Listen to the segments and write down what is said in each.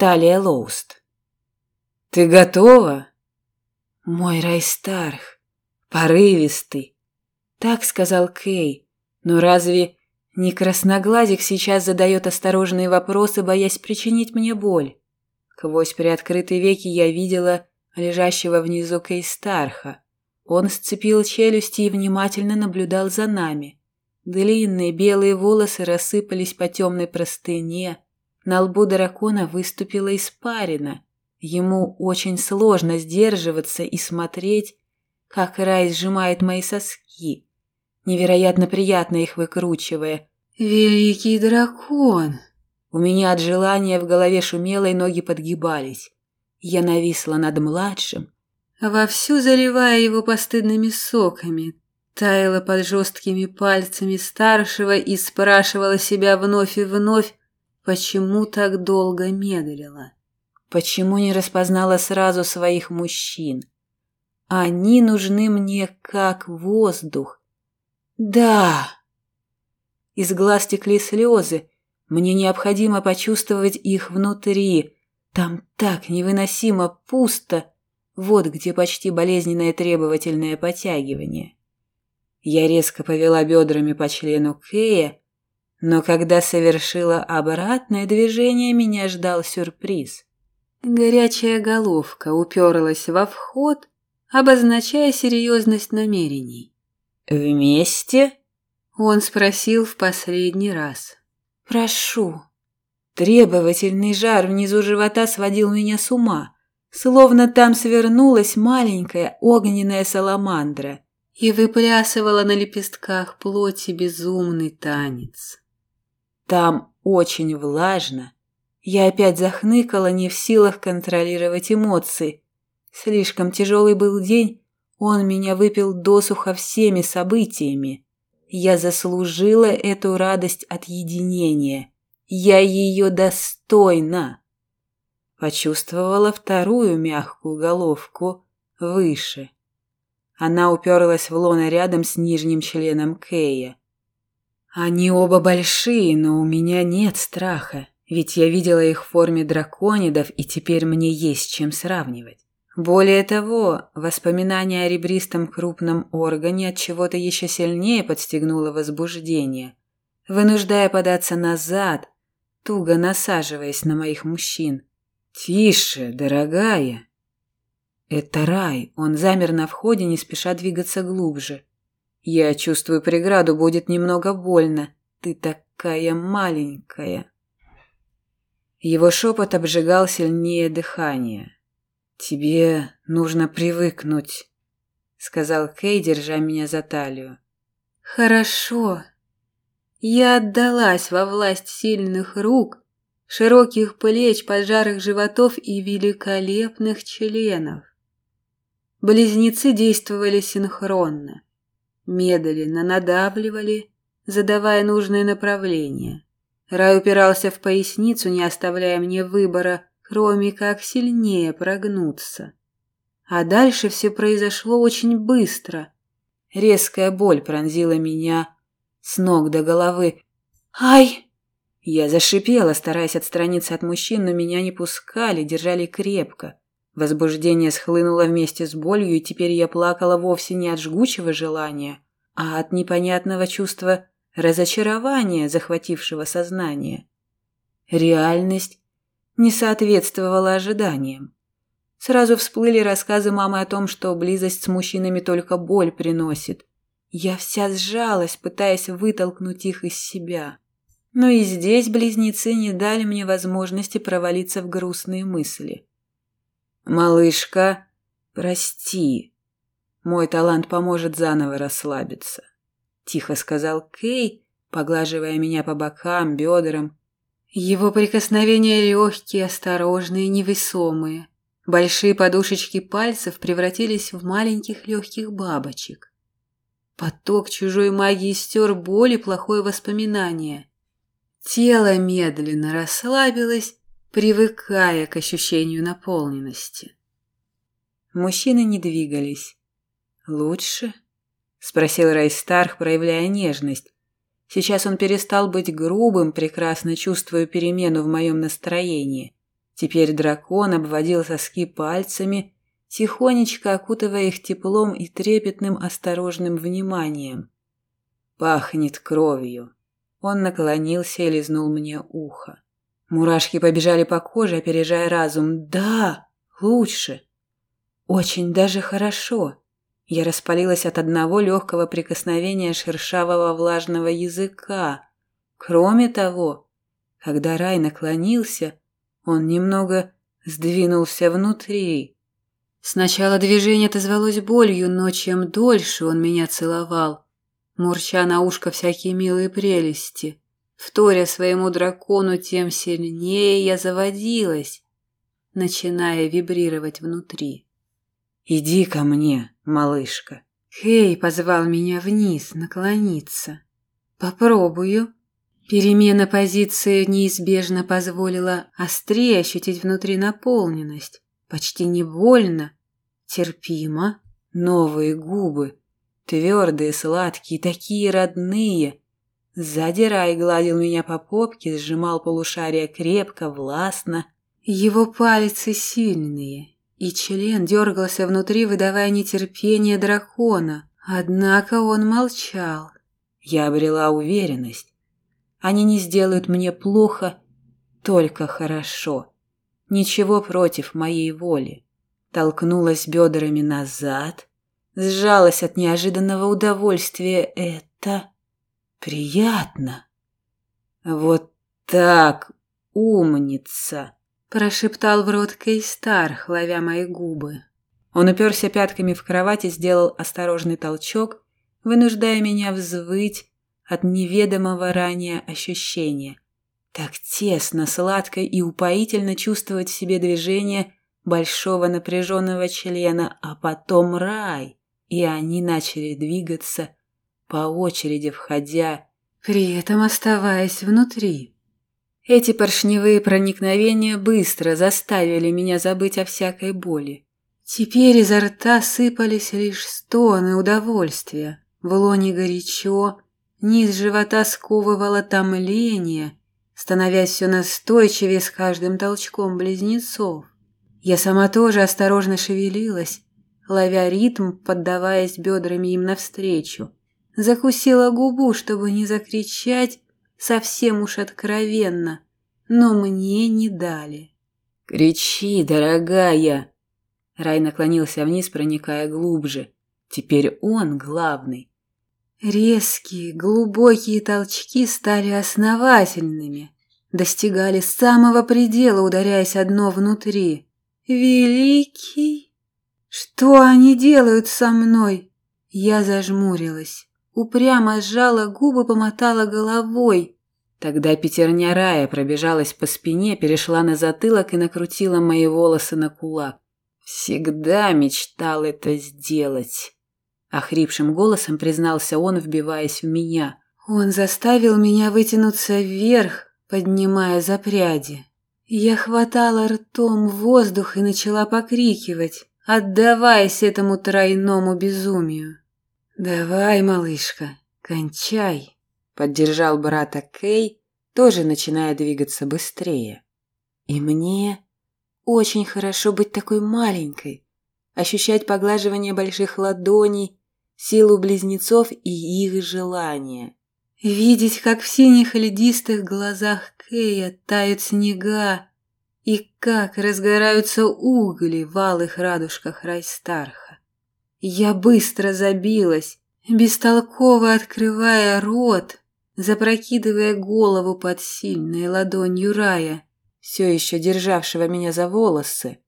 Талия Лоуст. «Ты готова?» «Мой Райстарх, порывистый», — так сказал Кей. «Но разве не красноглазик сейчас задает осторожные вопросы, боясь причинить мне боль?» Сквозь приоткрытые веки я видела лежащего внизу Кейстарха. Он сцепил челюсти и внимательно наблюдал за нами. Длинные белые волосы рассыпались по темной простыне. На лбу дракона выступила испарина. Ему очень сложно сдерживаться и смотреть, как рай сжимает мои соски, невероятно приятно их выкручивая. «Великий дракон!» У меня от желания в голове шумело и ноги подгибались. Я нависла над младшим, вовсю заливая его постыдными соками, таяла под жесткими пальцами старшего и спрашивала себя вновь и вновь, почему так долго медлила. Почему не распознала сразу своих мужчин? Они нужны мне как воздух. Да. Из глаз текли слезы. Мне необходимо почувствовать их внутри. Там так невыносимо пусто. Вот где почти болезненное требовательное подтягивание. Я резко повела бедрами по члену Кея, но когда совершила обратное движение, меня ждал сюрприз. Горячая головка уперлась во вход, обозначая серьезность намерений. «Вместе?» — он спросил в последний раз. «Прошу». Требовательный жар внизу живота сводил меня с ума, словно там свернулась маленькая огненная саламандра и выплясывала на лепестках плоти безумный танец. Там очень влажно. Я опять захныкала, не в силах контролировать эмоции. Слишком тяжелый был день, он меня выпил досуха всеми событиями. Я заслужила эту радость от единения. Я ее достойна. Почувствовала вторую мягкую головку выше. Она уперлась в лоно рядом с нижним членом Кея. Они оба большие, но у меня нет страха, ведь я видела их в форме драконидов, и теперь мне есть чем сравнивать. Более того, воспоминание о ребристом крупном органе от чего-то еще сильнее подстегнуло возбуждение, вынуждая податься назад, туго насаживаясь на моих мужчин. «Тише, дорогая!» Это рай. Он замер на входе, не спеша двигаться глубже. Я чувствую преграду, будет немного больно. Ты такая маленькая. Его шепот обжигал сильнее дыхания. Тебе нужно привыкнуть, сказал Кей, держа меня за талию. Хорошо. Я отдалась во власть сильных рук, широких плеч, поджарых животов и великолепных членов. Близнецы действовали синхронно, медленно надавливали, задавая нужное направление. Рай упирался в поясницу, не оставляя мне выбора, кроме как сильнее прогнуться. А дальше все произошло очень быстро. Резкая боль пронзила меня с ног до головы. «Ай!» Я зашипела, стараясь отстраниться от мужчин, но меня не пускали, держали крепко. Возбуждение схлынуло вместе с болью, и теперь я плакала вовсе не от жгучего желания, а от непонятного чувства разочарования, захватившего сознание. Реальность не соответствовала ожиданиям. Сразу всплыли рассказы мамы о том, что близость с мужчинами только боль приносит. Я вся сжалась, пытаясь вытолкнуть их из себя. Но и здесь близнецы не дали мне возможности провалиться в грустные мысли. «Малышка, прости. Мой талант поможет заново расслабиться», – тихо сказал Кей, поглаживая меня по бокам, бедрам. Его прикосновения легкие, осторожные, невесомые. Большие подушечки пальцев превратились в маленьких легких бабочек. Поток чужой магии стер боль и плохое воспоминание. Тело медленно расслабилось, привыкая к ощущению наполненности. Мужчины не двигались. «Лучше?» — спросил Райстарх, проявляя нежность. Сейчас он перестал быть грубым, прекрасно чувствуя перемену в моем настроении. Теперь дракон обводил соски пальцами, тихонечко окутывая их теплом и трепетным осторожным вниманием. Пахнет кровью. Он наклонился и лизнул мне ухо. Мурашки побежали по коже, опережая разум. Да, лучше. Очень даже хорошо. Я распалилась от одного легкого прикосновения шершавого влажного языка. Кроме того, когда рай наклонился, он немного сдвинулся внутри. Сначала движение отозвалось болью, но чем дольше он меня целовал, мурча на ушко всякие милые прелести, вторя своему дракону, тем сильнее я заводилась, начиная вибрировать внутри. «Иди ко мне, малышка!» Хей позвал меня вниз, наклониться. «Попробую». Перемена позиции неизбежно позволила острее ощутить внутри наполненность. Почти не больно, терпимо. Новые губы, твердые, сладкие, такие родные. Сзади Рай гладил меня по попке, сжимал полушария крепко, властно. Его пальцы сильные, и член дергался внутри, выдавая нетерпение дракона. Однако он молчал. Я обрела уверенность. Они не сделают мне плохо, только хорошо. Ничего против моей воли. Толкнулась бедрами назад, сжалась от неожиданного удовольствия. Это приятно. Вот так, умница, прошептал в рот Кейстар, ловя мои губы. Он уперся пятками в кровать и сделал осторожный толчок, вынуждая меня взвыть от неведомого ранее ощущения. Так тесно, сладко и упоительно чувствовать в себе движение большого напряженного члена, а потом рай. И они начали двигаться по очереди, входя, при этом оставаясь внутри. Эти поршневые проникновения быстро заставили меня забыть о всякой боли. Теперь изо рта сыпались лишь стоны удовольствия. В лоне горячо, Низ живота сковывало томление, становясь все настойчивее с каждым толчком близнецов. Я сама тоже осторожно шевелилась, ловя ритм, поддаваясь бедрами им навстречу. Закусила губу, чтобы не закричать совсем уж откровенно, но мне не дали. «Кричи, дорогая!» Рай наклонился вниз, проникая глубже. Теперь он главный. Резкие, глубокие толчки стали основательными, достигали самого предела, ударяясь одно внутри. «Великий! Что они делают со мной?» Я зажмурилась, упрямо сжала губы, помотала головой. Тогда пятерня рая пробежалась по спине, перешла на затылок и накрутила мои волосы на кулак. Всегда мечтал это сделать. Охрипшим голосом признался он, вбиваясь в меня. Он заставил меня вытянуться вверх, поднимая за пряди. Я хватала ртом воздух и начала покрикивать, отдаваясь этому тройному безумию. «Давай, малышка, кончай», — поддержал брата Кей, тоже начиная двигаться быстрее. «И мне очень хорошо быть такой маленькой, ощущать поглаживание больших ладоней силу близнецов и их желания. Видеть, как в синих ледистых глазах Кея тают снега, и как разгораются угли в алых радужках Райстарха. Я быстро забилась, бестолково открывая рот, запрокидывая голову под сильной ладонью Рая, все еще державшего меня за волосы.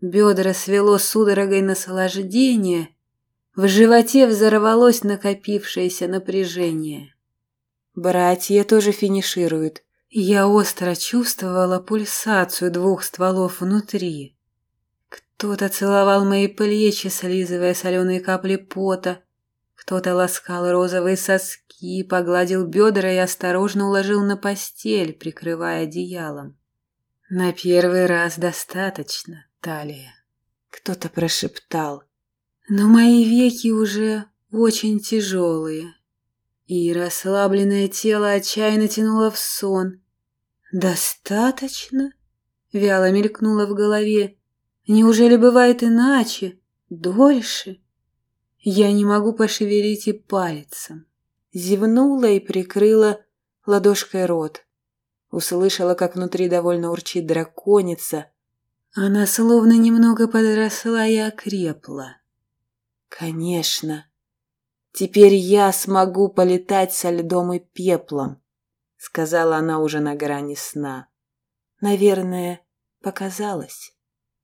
Бедра свело судорогой наслаждения, в животе взорвалось накопившееся напряжение. Братья тоже финишируют. Я остро чувствовала пульсацию двух стволов внутри. Кто-то целовал мои плечи, слизывая соленые капли пота. Кто-то ласкал розовые соски, погладил бедра и осторожно уложил на постель, прикрывая одеялом. На первый раз достаточно, Талия. Кто-то прошептал. Но мои веки уже очень тяжелые, и расслабленное тело отчаянно тянуло в сон. «Достаточно?» Вяло мелькнуло в голове. Неужели бывает иначе? Дольше? Я не могу пошевелить и пальцем. Зевнула и прикрыла ладошкой рот. Услышала, как внутри довольно урчит драконица. Она словно немного подросла и окрепла. Конечно. Теперь я смогу полетать со льдом и пеплом, сказала она уже на грани сна. Наверное, показалось.